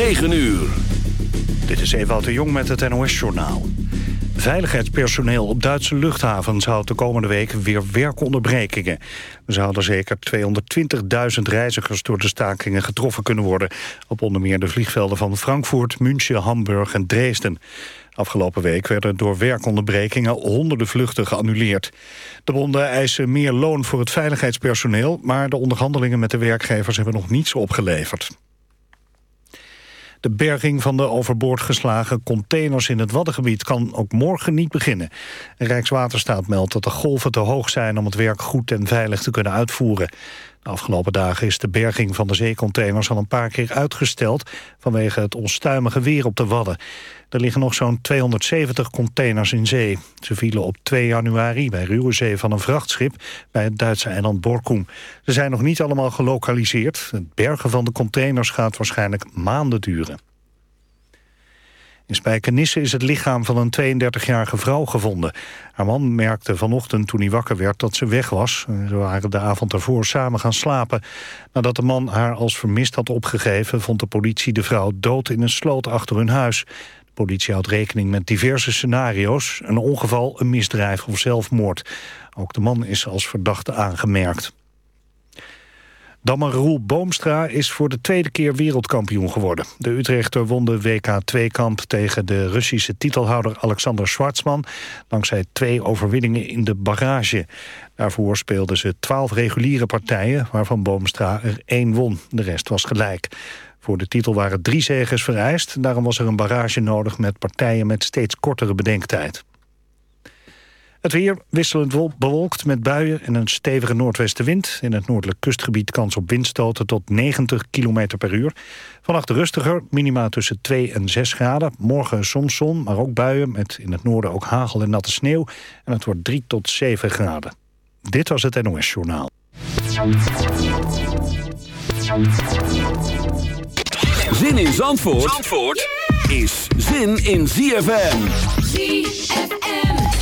9 uur. Dit is Ewout de Jong met het NOS-journaal. Veiligheidspersoneel op Duitse luchthavens houdt de komende week weer werkonderbrekingen. Er zouden zeker 220.000 reizigers door de stakingen getroffen kunnen worden... op onder meer de vliegvelden van Frankfurt, München, Hamburg en Dresden. Afgelopen week werden door werkonderbrekingen honderden vluchten geannuleerd. De bonden eisen meer loon voor het veiligheidspersoneel... maar de onderhandelingen met de werkgevers hebben nog niets opgeleverd. De berging van de overboord geslagen containers in het Waddengebied kan ook morgen niet beginnen. Rijkswaterstaat meldt dat de golven te hoog zijn om het werk goed en veilig te kunnen uitvoeren. De afgelopen dagen is de berging van de zeecontainers al een paar keer uitgesteld vanwege het onstuimige weer op de Wadden. Er liggen nog zo'n 270 containers in zee. Ze vielen op 2 januari bij ruwe zee van een vrachtschip bij het Duitse eiland Borkum. Ze zijn nog niet allemaal gelokaliseerd. Het bergen van de containers gaat waarschijnlijk maanden duren. In Spijkenisse is het lichaam van een 32-jarige vrouw gevonden. Haar man merkte vanochtend toen hij wakker werd dat ze weg was. Ze waren de avond ervoor samen gaan slapen. Nadat de man haar als vermist had opgegeven... vond de politie de vrouw dood in een sloot achter hun huis. De politie houdt rekening met diverse scenario's. Een ongeval, een misdrijf of zelfmoord. Ook de man is als verdachte aangemerkt. Dammer Roel Boomstra is voor de tweede keer wereldkampioen geworden. De Utrechter won de WK2-kamp tegen de Russische titelhouder Alexander Schwartzman... dankzij twee overwinningen in de barrage. Daarvoor speelden ze twaalf reguliere partijen, waarvan Boomstra er één won. De rest was gelijk. Voor de titel waren drie zegens vereist. Daarom was er een barrage nodig met partijen met steeds kortere bedenktijd. Het weer wisselend bewolkt met buien en een stevige noordwestenwind. In het noordelijk kustgebied kans op windstoten tot 90 km per uur. Vannacht rustiger, minima tussen 2 en 6 graden. Morgen soms zon, maar ook buien met in het noorden ook hagel en natte sneeuw. En het wordt 3 tot 7 graden. Dit was het NOS Journaal. Zin in Zandvoort, Zandvoort is zin in ZFM. ZFM.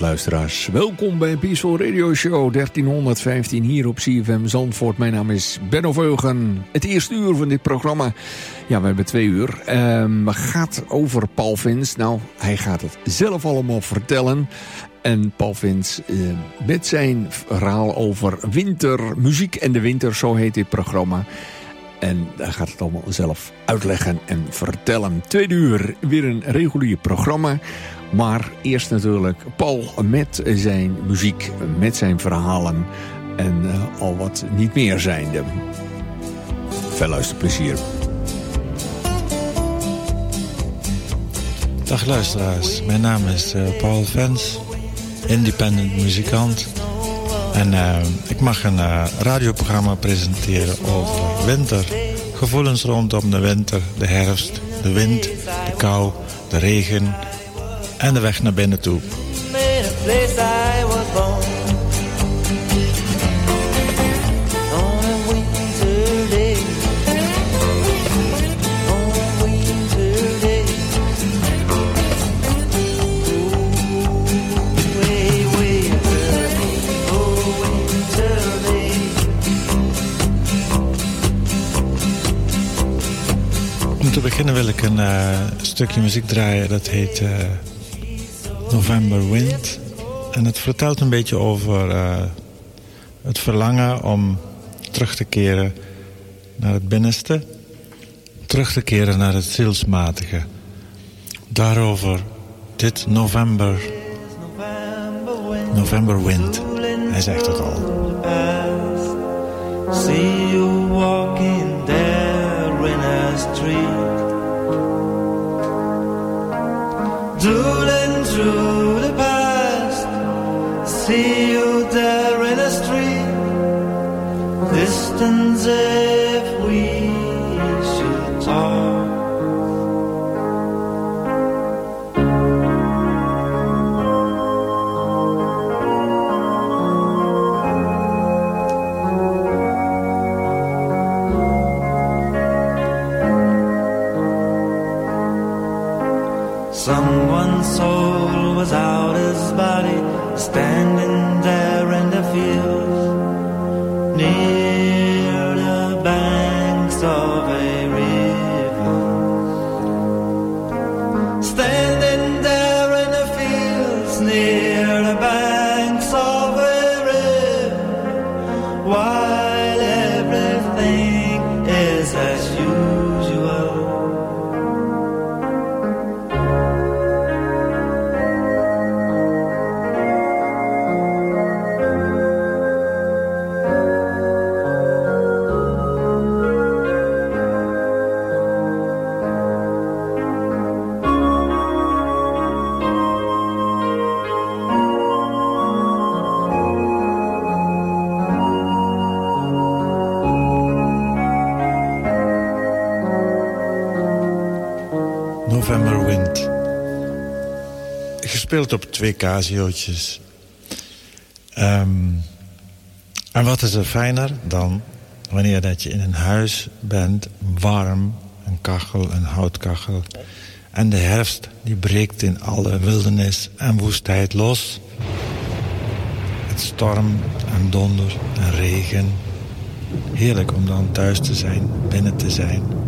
Luisteraars. Welkom bij Peaceful Radio Show 1315 hier op CFM Zandvoort. Mijn naam is Benno Veugen. Het eerste uur van dit programma. Ja, we hebben twee uur. Um, gaat over Paul Vins. Nou, hij gaat het zelf allemaal vertellen. En Paul Vins uh, met zijn verhaal over wintermuziek en de winter, zo heet dit programma. En hij gaat het allemaal zelf uitleggen en vertellen. Tweede uur, weer een regulier programma. Maar eerst natuurlijk Paul met zijn muziek, met zijn verhalen en uh, al wat niet meer zijnde. Veel luisterplezier. Dag luisteraars, mijn naam is uh, Paul Vens, independent muzikant. En uh, ik mag een radioprogramma presenteren over winter. Gevoelens rondom de winter, de herfst, de wind, de kou, de regen en de weg naar binnen toe. Om te beginnen wil ik een uh, stukje muziek draaien dat heet uh, November Wind. En het vertelt een beetje over uh, het verlangen om terug te keren naar het binnenste. Terug te keren naar het zielsmatige. Daarover dit November... November Wind. Hij zegt het al. See you walking there in a street through the past. See you there in the street. Distance Body. Op twee casiootjes. Ehm, en wat is er fijner dan wanneer dat je in een huis bent, warm, een kachel, een houtkachel. En de herfst die breekt in alle wildernis en woestheid los. Het storm en donder en regen. Heerlijk om dan thuis te zijn, binnen te zijn.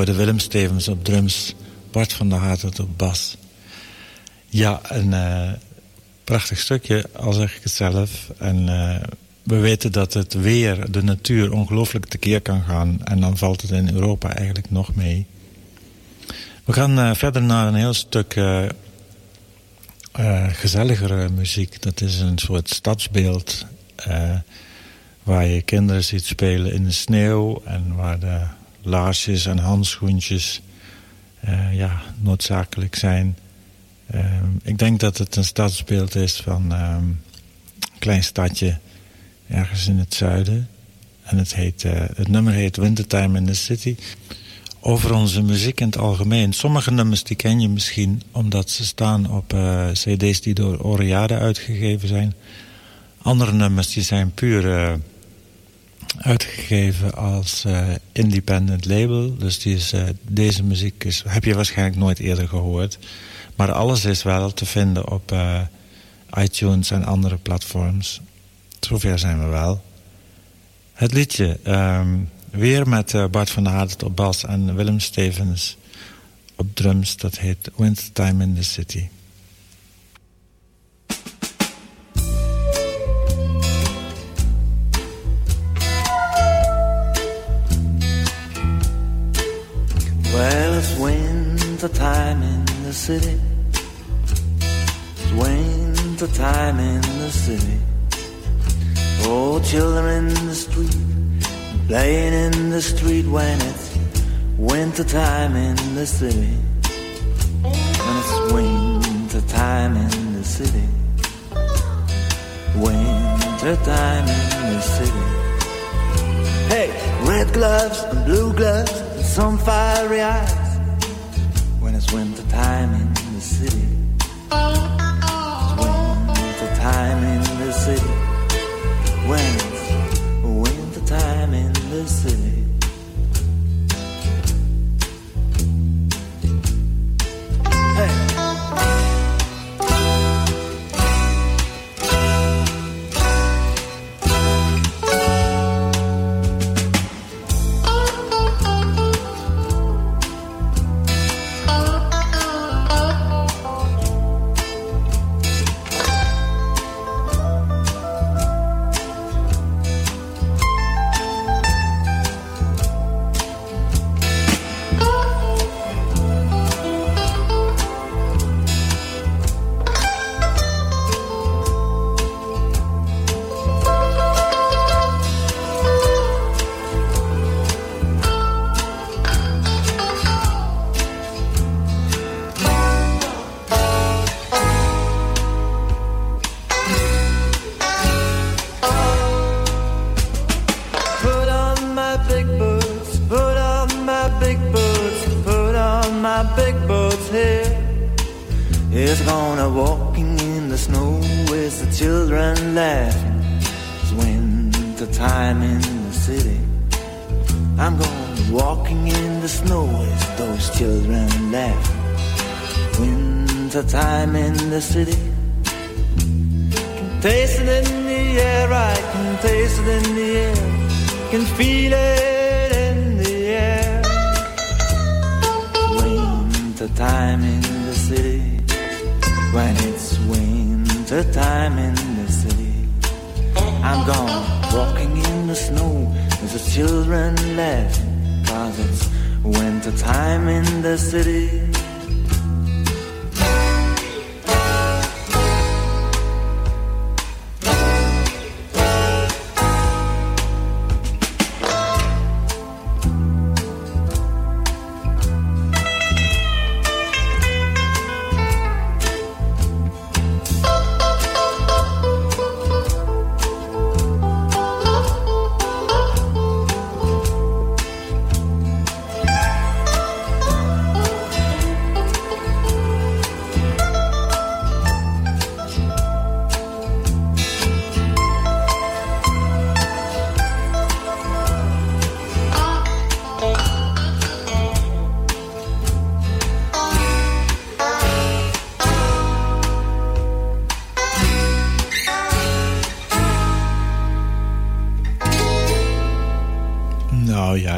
Hoorde Willem Stevens op drums, Bart van der Hart op bas. Ja, een uh, prachtig stukje, al zeg ik het zelf. En uh, we weten dat het weer, de natuur, ongelooflijk tekeer kan gaan. En dan valt het in Europa eigenlijk nog mee. We gaan uh, verder naar een heel stuk gezelligere muziek. Dat is een soort stadsbeeld... waar je kinderen ziet spelen in de sneeuw... en waar de laarsjes en handschoentjes ja, noodzakelijk zijn... Ehm, ik denk dat het een stadsbeeld is van um, een klein stadje ergens in het zuiden. En het, heet, uh, het nummer heet Wintertime in the City. Over onze muziek in het algemeen. Sommige nummers die ken je misschien omdat ze staan op uh, cd's die door Oriade uitgegeven zijn. Andere nummers die zijn puur uitgegeven als independent label. Dus is, deze muziek is, heb je waarschijnlijk nooit eerder gehoord. Maar alles is wel te vinden op uh, iTunes en andere platforms. Zover zijn we wel. Het liedje, um, weer met Bart van Hart op bas en Willem Stevens op drums. Dat heet Wintertime in the City. Wintertime in the city. winter time in the city. Oh, children in the street, playing in the street when it's winter time in the city. When it's winter time in the city. Winter time in the city. Hey, red gloves and blue gloves and some fiery eyes. When winter time in the city time in the city. When it's winter time in the city.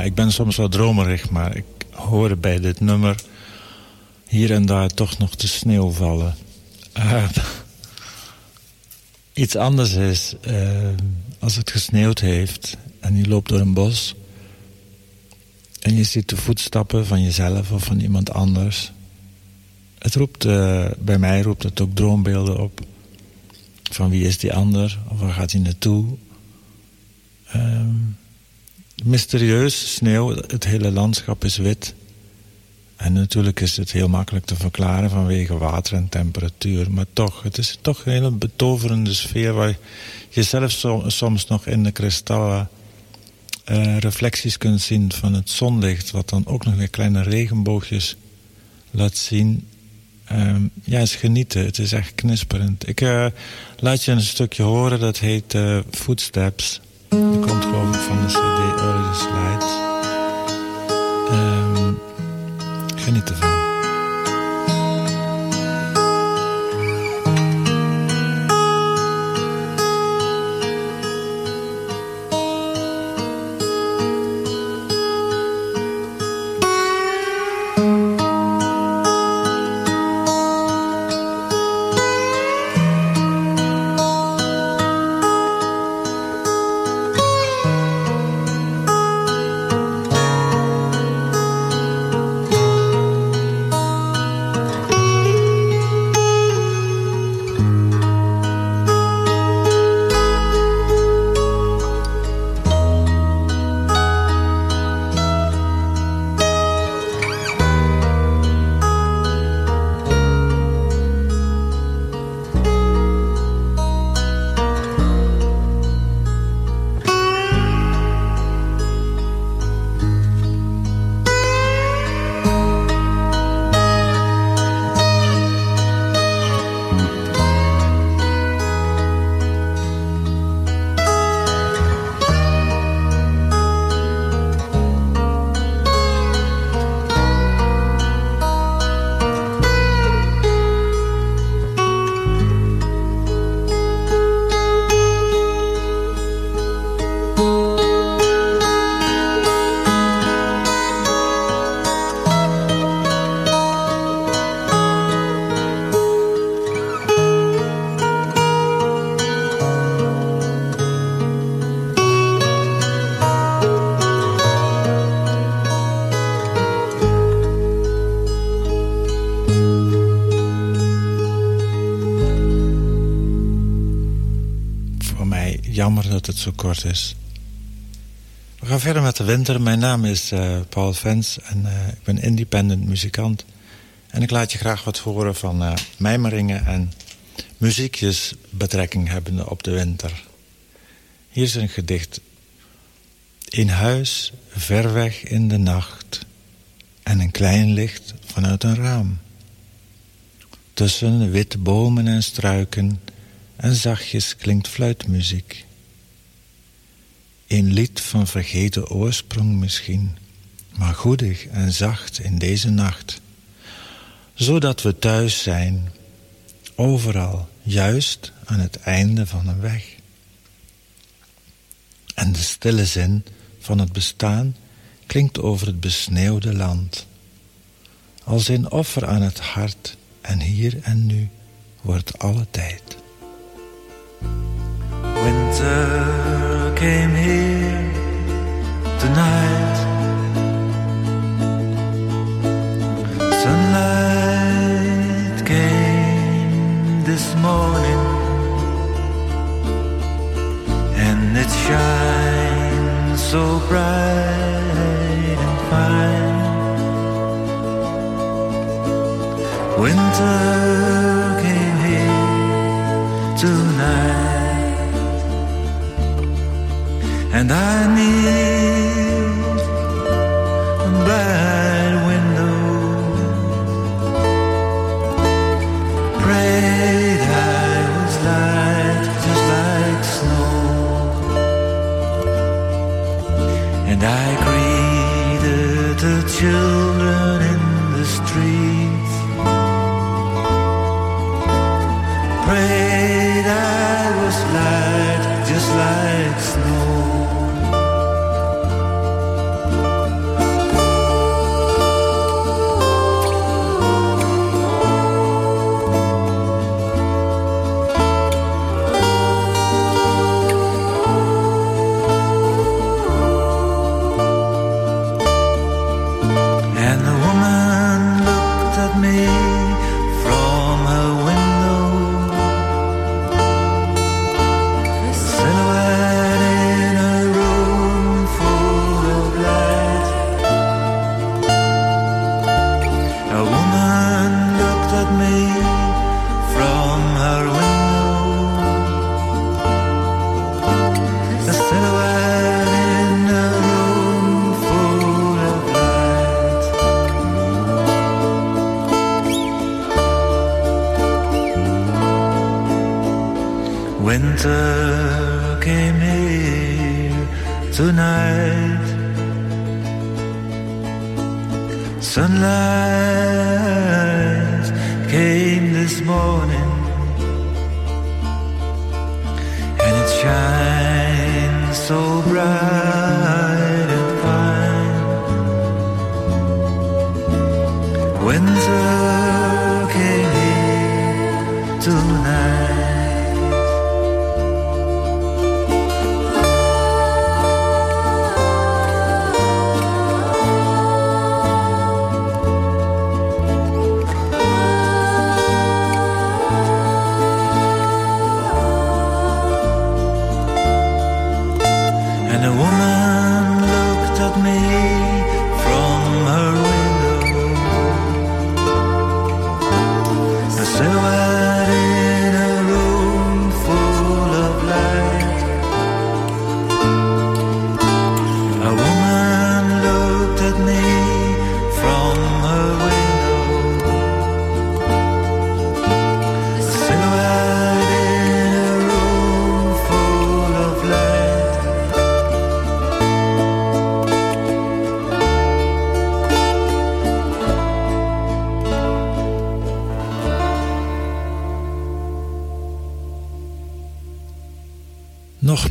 Ik ben soms wel dromerig, maar ik hoor bij dit nummer hier en daar toch nog de sneeuw vallen. Uh, iets anders is, uh, als het gesneeuwd heeft en je loopt door een bos... en je ziet de voetstappen van jezelf of van iemand anders... het roept, uh, bij mij roept het ook droombeelden op. Van wie is die ander? Of waar gaat hij naartoe? Um, mysterieus, sneeuw, het hele landschap is wit. En natuurlijk is het heel makkelijk te verklaren vanwege water en temperatuur. Maar toch, het is toch een hele betoverende sfeer... waar je zelf soms nog in de kristallen uh, reflecties kunt zien van het zonlicht... wat dan ook nog weer kleine regenboogjes laat zien. Um, ja, is genieten. Het is echt knisperend. Ik uh, laat je een stukje horen, dat heet uh, Footsteps... Die komt geloof ik van de cd Early Slides. Um, geniet ervan. Zo kort is. We gaan verder met de winter. Mijn naam is uh, Paul Vens en uh, ik ben independent muzikant. En ik laat je graag wat horen van uh, mijmeringen en muziekjes betrekking hebbende op de winter. Hier is een gedicht. In huis, ver weg in de nacht en een klein licht vanuit een raam. Tussen witte bomen en struiken en zachtjes klinkt fluitmuziek. Een lied van vergeten oorsprong misschien, maar goedig en zacht in deze nacht. Zodat we thuis zijn, overal, juist aan het einde van een weg. En de stille zin van het bestaan klinkt over het besneeuwde land. Als een offer aan het hart en hier en nu wordt alle tijd. Winter came here tonight. Sunlight came this morning, and it shines so bright and fine. Winter and I need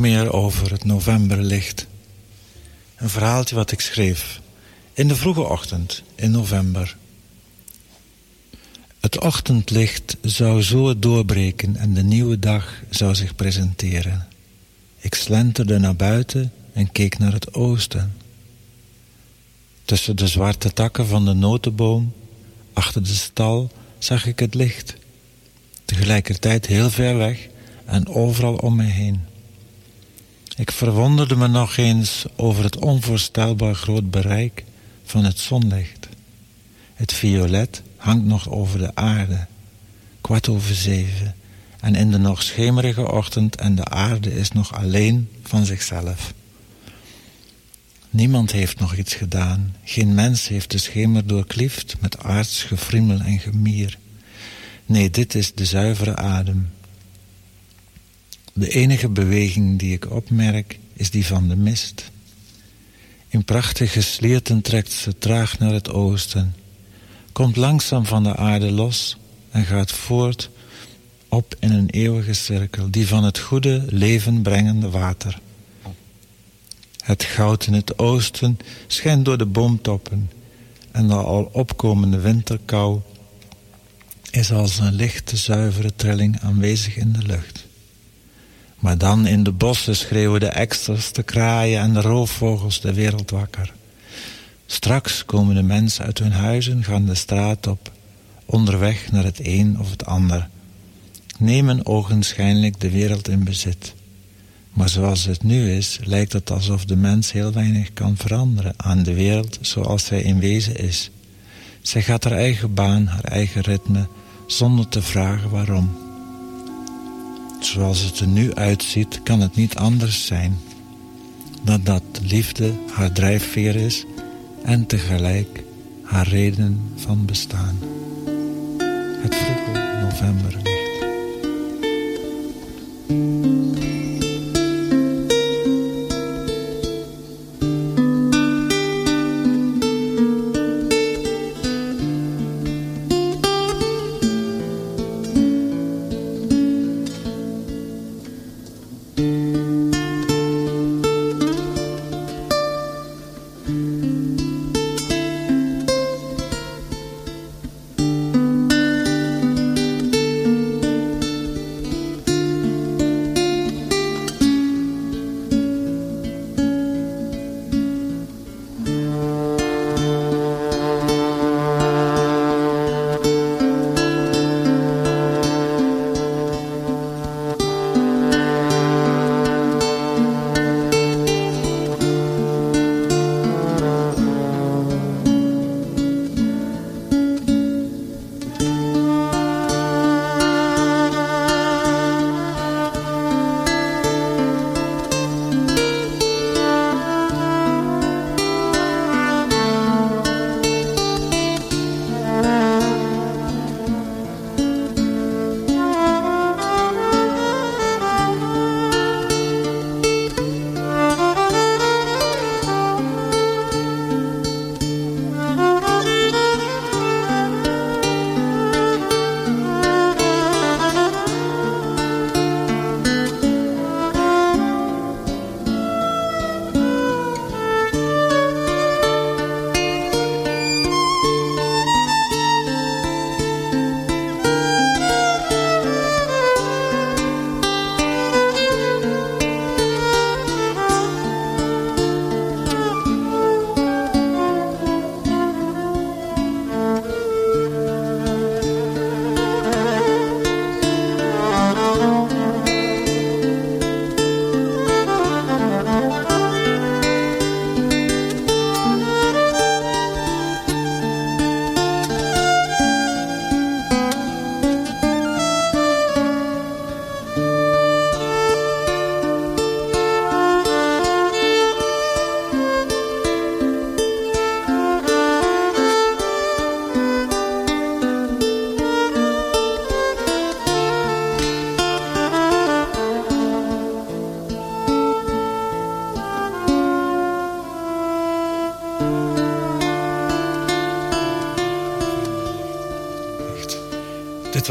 meer over het novemberlicht. Een verhaaltje wat ik schreef in de vroege ochtend in november. Het ochtendlicht zou zo doorbreken en de nieuwe dag zou zich presenteren. Ik slenterde naar buiten en keek naar het oosten. Tussen de zwarte takken van de notenboom, achter de stal, zag ik het licht. Tegelijkertijd heel ver weg en overal om me heen. Ik verwonderde me nog eens over het onvoorstelbaar groot bereik van het zonlicht. Het violet hangt nog over de aarde, kwart over zeven, en in de nog schemerige ochtend en de aarde is nog alleen van zichzelf. Niemand heeft nog iets gedaan, geen mens heeft de schemer doorkliefd met aards gefriemel en gemier. Nee, dit is de zuivere adem, de enige beweging die ik opmerk is die van de mist. In prachtige slierten trekt ze traag naar het oosten, komt langzaam van de aarde los en gaat voort op in een eeuwige cirkel, die van het goede leven brengende water. Het goud in het oosten schijnt door de boomtoppen en de al opkomende winterkou is als een lichte zuivere trilling aanwezig in de lucht. Maar dan in de bossen schreeuwen de eksters, de kraaien en de roofvogels de wereld wakker. Straks komen de mensen uit hun huizen, gaan de straat op, onderweg naar het een of het ander. Nemen ogenschijnlijk de wereld in bezit. Maar zoals het nu is, lijkt het alsof de mens heel weinig kan veranderen aan de wereld zoals zij in wezen is. Zij gaat haar eigen baan, haar eigen ritme, zonder te vragen waarom. Zoals het er nu uitziet, kan het niet anders zijn dan dat liefde haar drijfveer is en tegelijk haar reden van bestaan. Het vroege novemberlicht.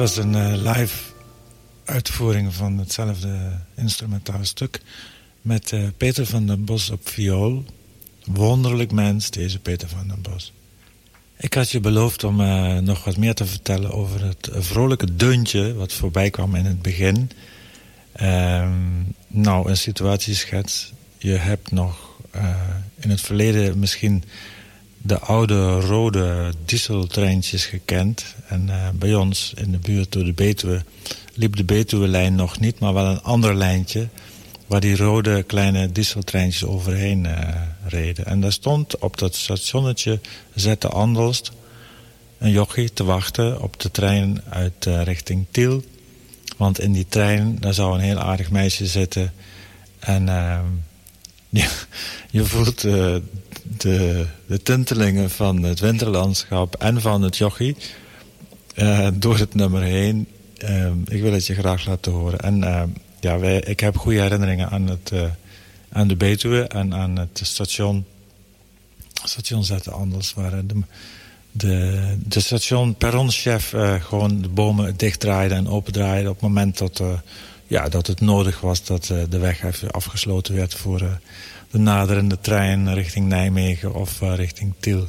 Was een uh, live uitvoering van hetzelfde instrumentaal stuk... met uh, Peter van den Bos op viool. Wonderlijk mens, deze Peter van den Bos. Ik had je beloofd om uh, nog wat meer te vertellen over het vrolijke deuntje... wat voorbij kwam in het begin. Uh, nou, een situatieschets. Je hebt nog in het verleden misschien de oude rode dieseltreintjes gekend. En uh, bij ons in de buurt door de Betuwe liep de Betuwe-lijn nog niet... maar wel een ander lijntje waar die rode kleine dieseltreintjes overheen uh, reden. En daar stond op dat stationnetje Zette Andelst een jochie te wachten op de trein uit uh, richting Tiel. Want in die trein daar zou een heel aardig meisje zitten. En je, je voelt de, de tintelingen van het winterlandschap en van het jochie uh, door het nummer heen. Uh, ik wil het je graag laten horen. En uh, ja, wij, ik heb goede herinneringen aan, het, aan de Betuwe en aan het station. Station Zetten Anders, waar de, de, de station perronchef gewoon de bomen dichtdraaide en opendraaide op het moment dat, ja, dat het nodig was dat de weg even afgesloten werd voor de naderende trein richting Nijmegen of uh, richting Tiel.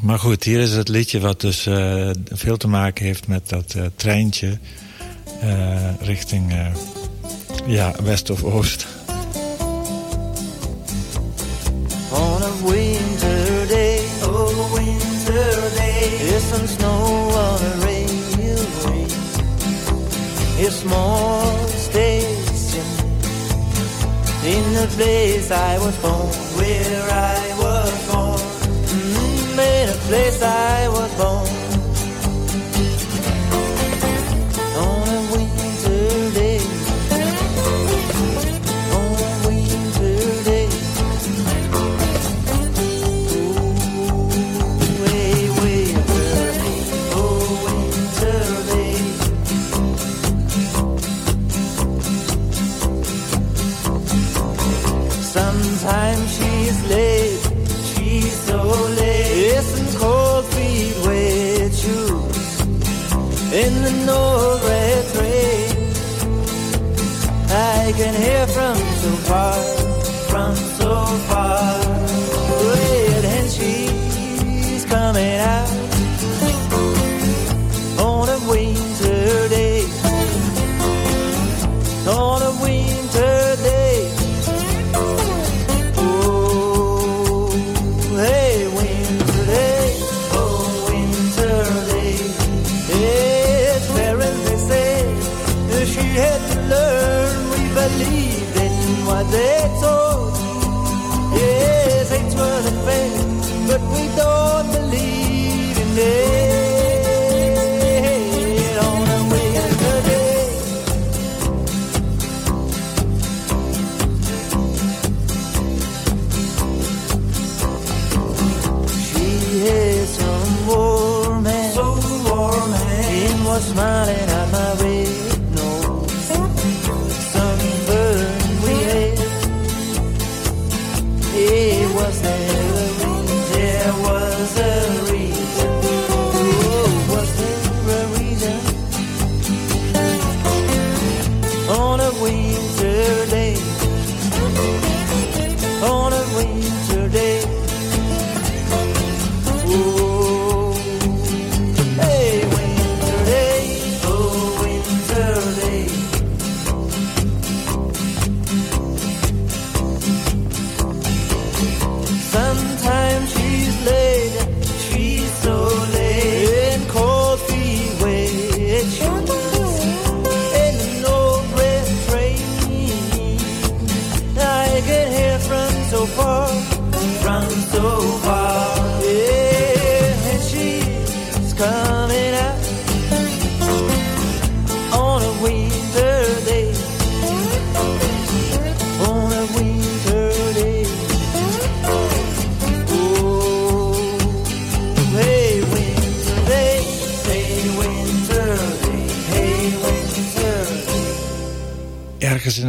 Maar goed, hier is het liedje wat dus uh, veel te maken heeft met dat uh, treintje richting ja, west of oost. On a winter day, oh winter day, there's some snow on a railway. It's small in the place I was born, where I was born, mm, in a place I was can hear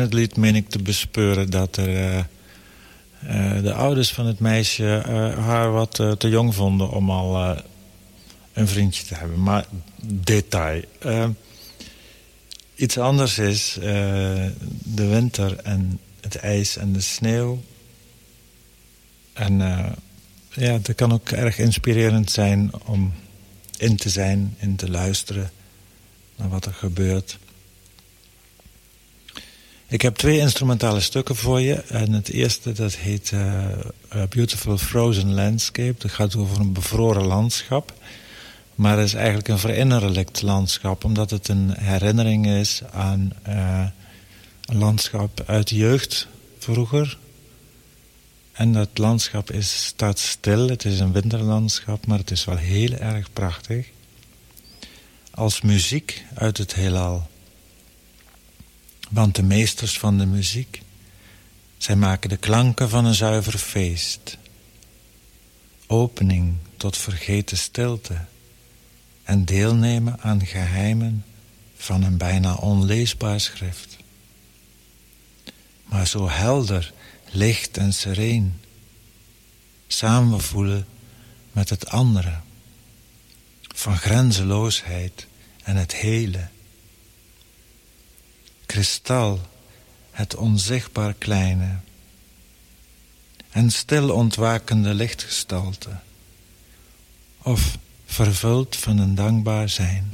het lied meen ik te bespeuren dat er... eh, eh, de ouders van het meisje eh, haar wat te jong vonden om al een vriendje te hebben. Maar detail. Iets anders is de winter en het ijs en de sneeuw. En ja, dat kan ook erg inspirerend zijn om in te zijn, in te luisteren naar wat er gebeurt. Ik heb twee instrumentale stukken voor je. En het eerste dat heet uh, Beautiful Frozen Landscape. Dat gaat over een bevroren landschap. Maar het is eigenlijk een verinnerlijkt landschap. Omdat het een herinnering is aan uh, een landschap uit jeugd vroeger. En dat landschap is, staat stil. Het is een winterlandschap, maar het is wel heel erg prachtig. Als muziek uit het heelal. Want de meesters van de muziek, zij maken de klanken van een zuiver feest. Opening tot vergeten stilte en deelnemen aan geheimen van een bijna onleesbaar schrift. Maar zo helder, licht en sereen, samen voelen met het andere, van grenzeloosheid en het hele kristal, het onzichtbaar kleine en stil ontwakende lichtgestalte, of vervuld van een dankbaar zijn.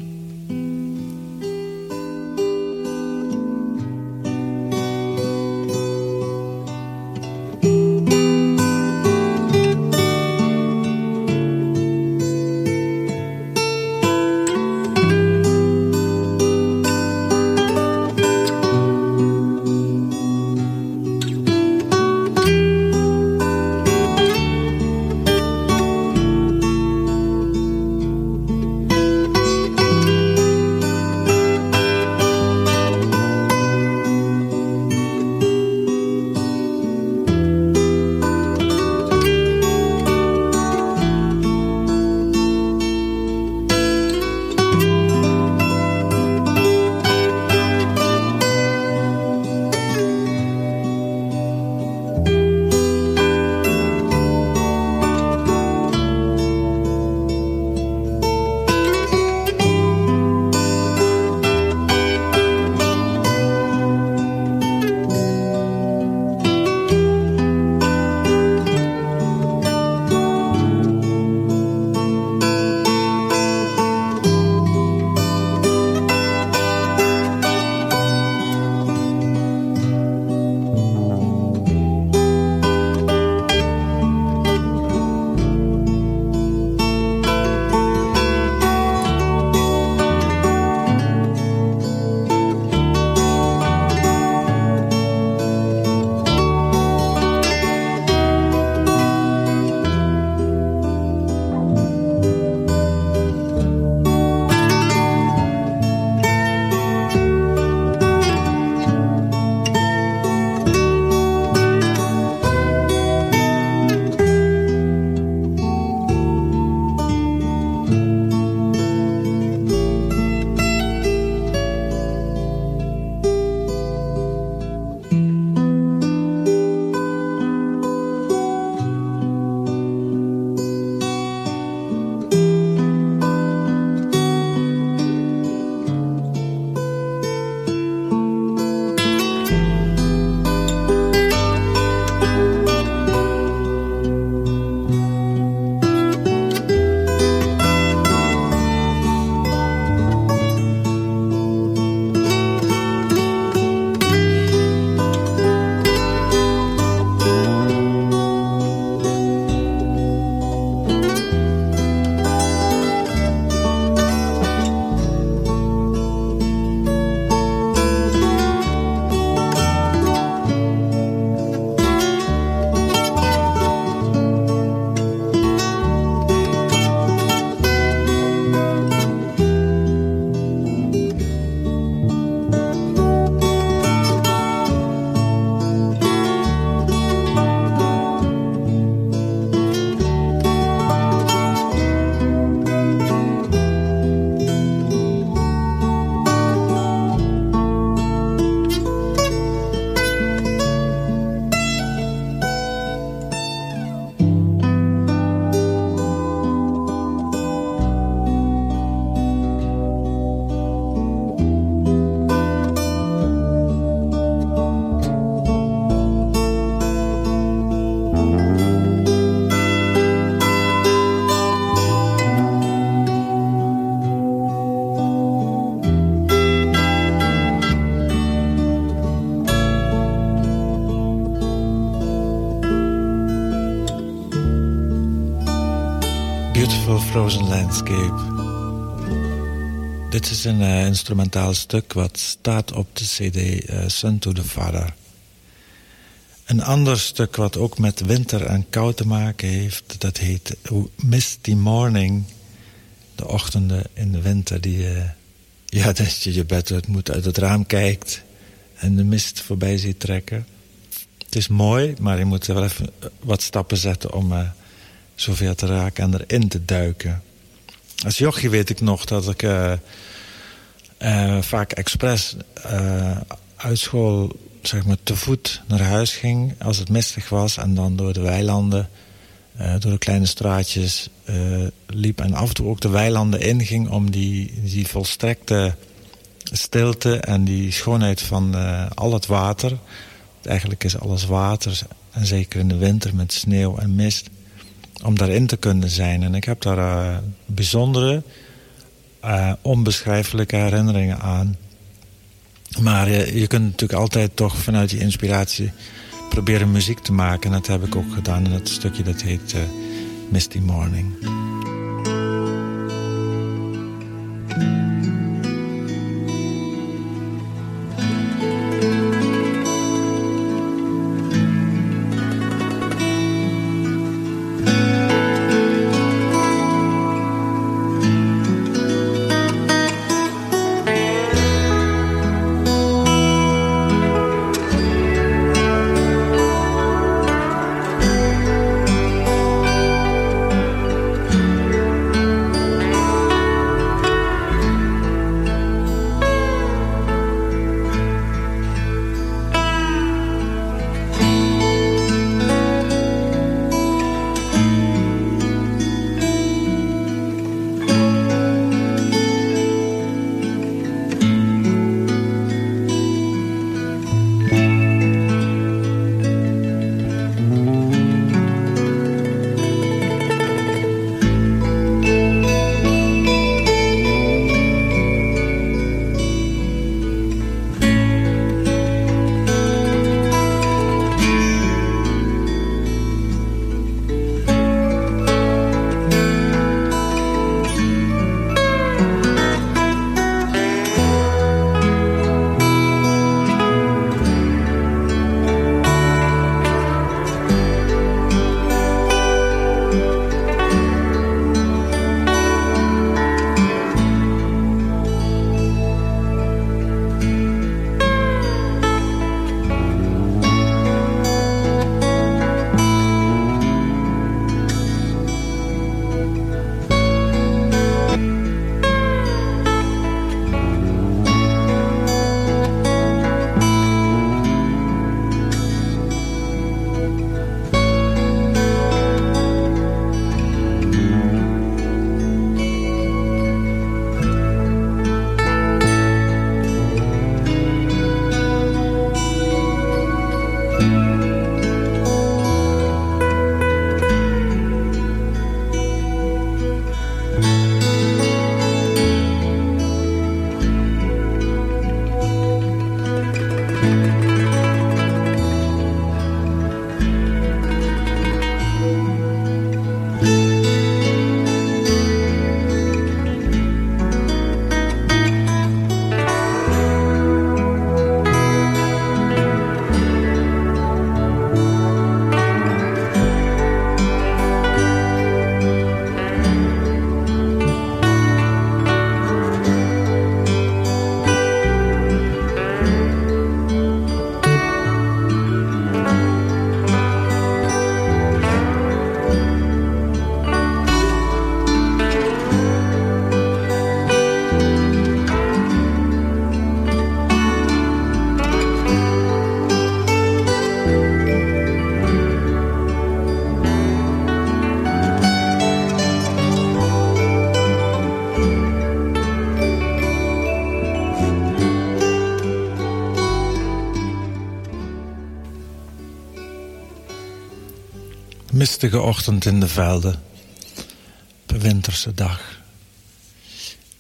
Dit is een uh, instrumentaal stuk wat staat op de cd uh, Son to the Father. Een ander stuk wat ook met winter en kou te maken heeft... dat heet Misty Morning. De ochtenden in de winter die... Uh, ja, dat je je bed uit moet, uit het raam kijkt... en de mist voorbij ziet trekken. Het is mooi, maar je moet wel even wat stappen zetten... om zoveel te raken en erin te duiken. Als jochie weet ik nog dat ik uh, vaak expres uit school zeg maar, te voet naar huis ging als het mistig was... en dan door de weilanden, uh, door de kleine straatjes uh, liep... en af en toe ook de weilanden inging om die, die volstrekte stilte... en die schoonheid van uh, al het water... eigenlijk is alles water, en zeker in de winter met sneeuw en mist... om daarin te kunnen zijn. En ik heb daar bijzondere, onbeschrijfelijke herinneringen aan... Maar je, je kunt natuurlijk altijd toch vanuit die inspiratie proberen muziek te maken. En dat heb ik ook gedaan in dat stukje dat heet Misty Morning. Mistige ochtend in de velden. Op een winterse dag.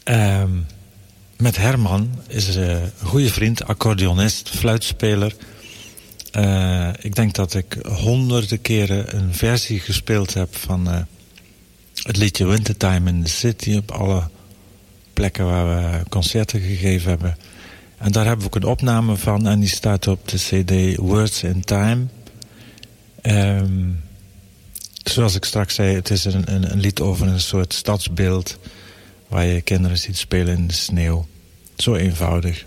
Uh, met Herman is een goede vriend, accordeonist, fluitspeler. Uh, ik denk dat ik honderden keren een versie gespeeld heb van uh, het liedje Wintertime in the City op alle plekken waar we concerten gegeven hebben. En daar hebben we ook een opname van en die staat op de CD Words in Time. Ehm, zoals ik straks zei, het is een, een, een, lied over een soort stadsbeeld waar je kinderen ziet spelen in de sneeuw. Zo eenvoudig.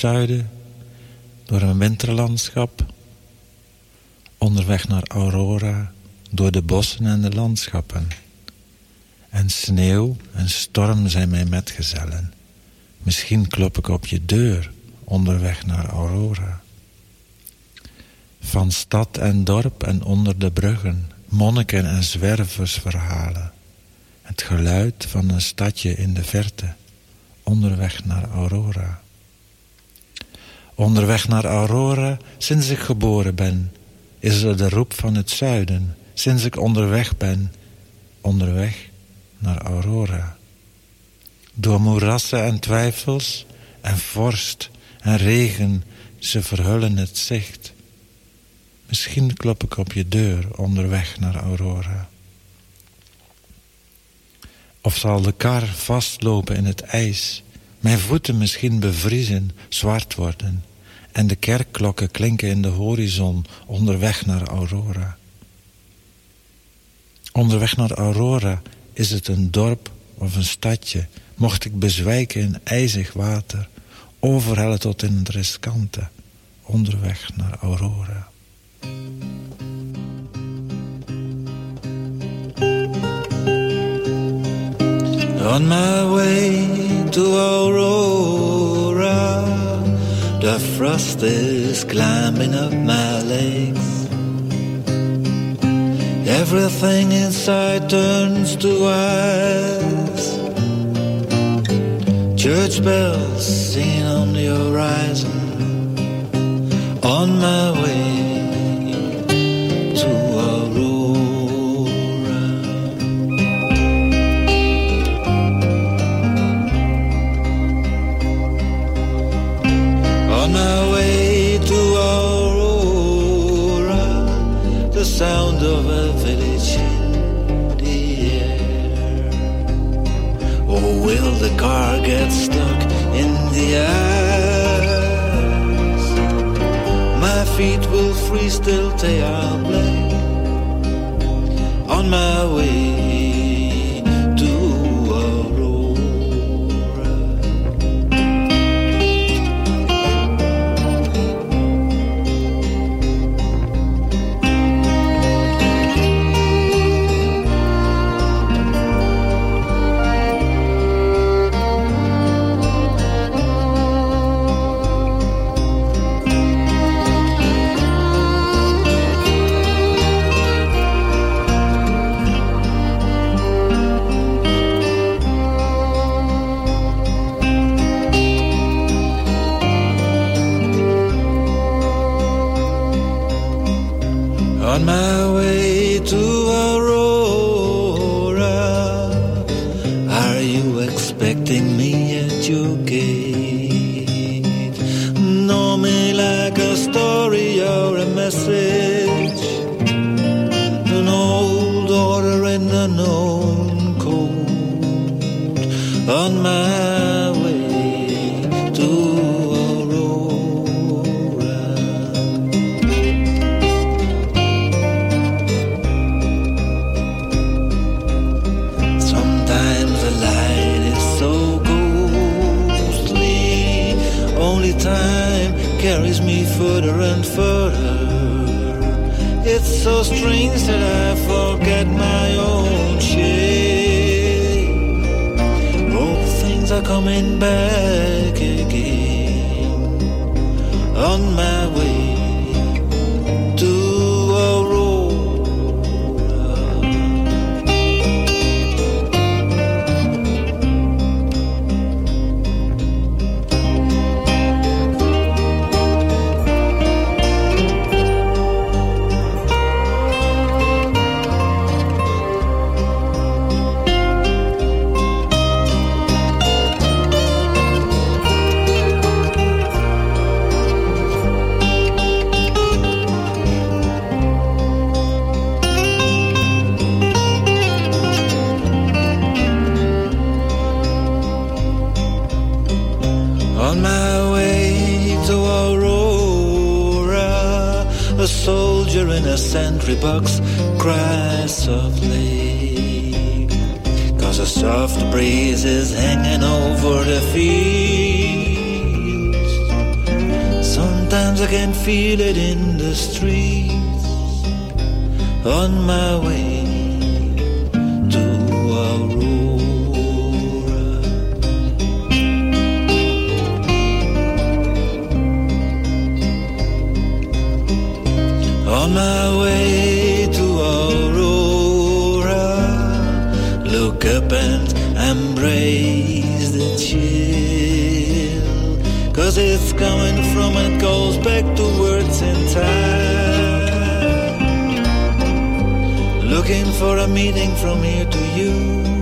Zuiden, door een winterlandschap. Onderweg naar Aurora, door de bossen en de landschappen. En sneeuw en storm zijn mijn metgezellen. Misschien klop ik op je deur, onderweg naar Aurora. Van stad en dorp en onder de bruggen, monniken en zwervers verhalen. Het geluid van een stadje in de verte, onderweg naar Aurora. Onderweg naar Aurora, sinds ik geboren ben, is er de roep van het zuiden. Sinds ik onderweg ben, onderweg naar Aurora. Door moerassen en twijfels en vorst en regen, ze verhullen het zicht. Misschien klop ik op je deur onderweg naar Aurora. Of zal de kar vastlopen in het ijs, mijn voeten misschien bevriezen, zwart worden, en de kerkklokken klinken in de horizon onderweg naar Aurora. Onderweg naar Aurora is het een dorp of een stadje, mocht ik bezwijken in ijzig water, overhellen tot in het riskante, onderweg naar Aurora. On my way to Aurora, the frost is climbing up my legs. Everything inside turns to ice. Church bells singing on the horizon. On my way the car get stuck in the ice? My feet will freeze till they are black. On my way It's so sentry box cries softly. Cause a soft breeze is hanging over the fields. Sometimes I can feel it in the streets. On my way. On my way Cause it's coming from and it goes back to words in time. Looking for a meeting from here to you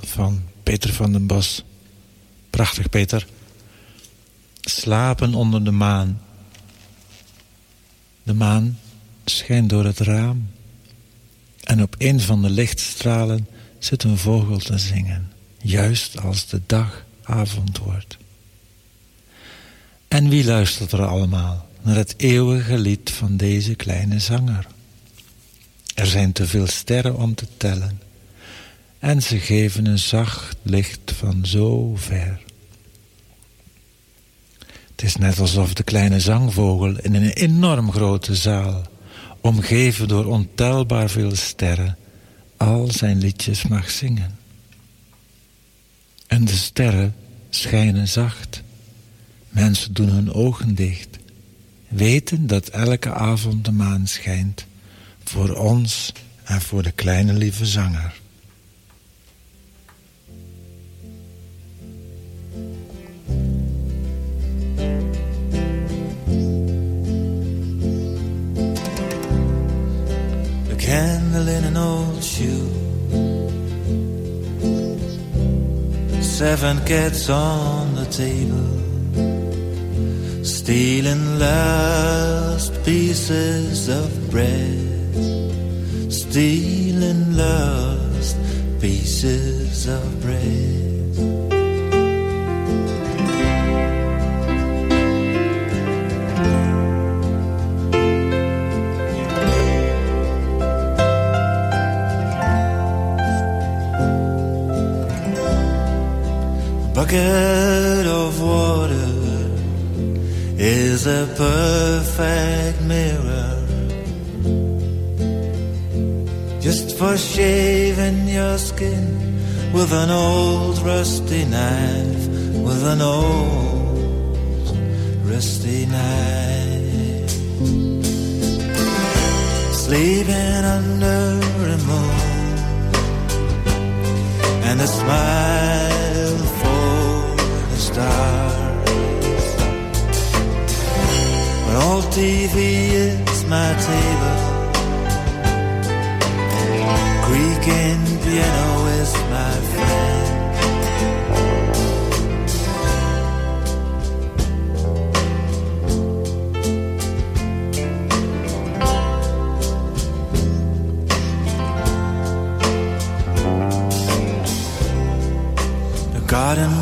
van Peter van den Bos. Prachtig, Peter. Slapen onder de maan. De maan schijnt door het raam. En op een van de lichtstralen zit een vogel te zingen. Juist als de dag avond wordt. En wie luistert er allemaal naar het eeuwige lied van deze kleine zanger? Er zijn te veel sterren om te tellen en ze geven een zacht licht van zo ver. Het is net alsof de kleine zangvogel in een enorm grote zaal, omgeven door ontelbaar veel sterren, al zijn liedjes mag zingen. En de sterren schijnen zacht. Mensen doen hun ogen dicht, weten dat elke avond de maan schijnt, voor ons en voor de kleine lieve zanger. Candle in an old shoe. Seven cats on the table, stealing last pieces of bread, stealing last pieces of bread. Bucket of water is a perfect mirror. Just for shaving your skin with an old rusty knife with an old rusty knife. Sleeping under a moon and a smile stars. When all TV is my table, creaking piano is my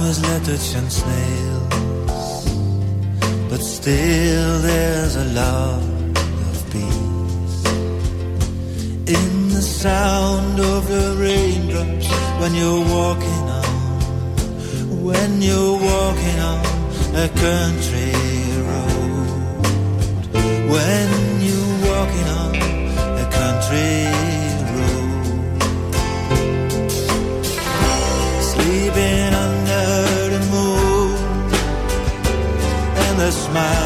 was lettuce and snails, but still there's a lot of peace. In the sound of the raindrops when you're walking on, when you're walking on a country road, when you're walking on a country a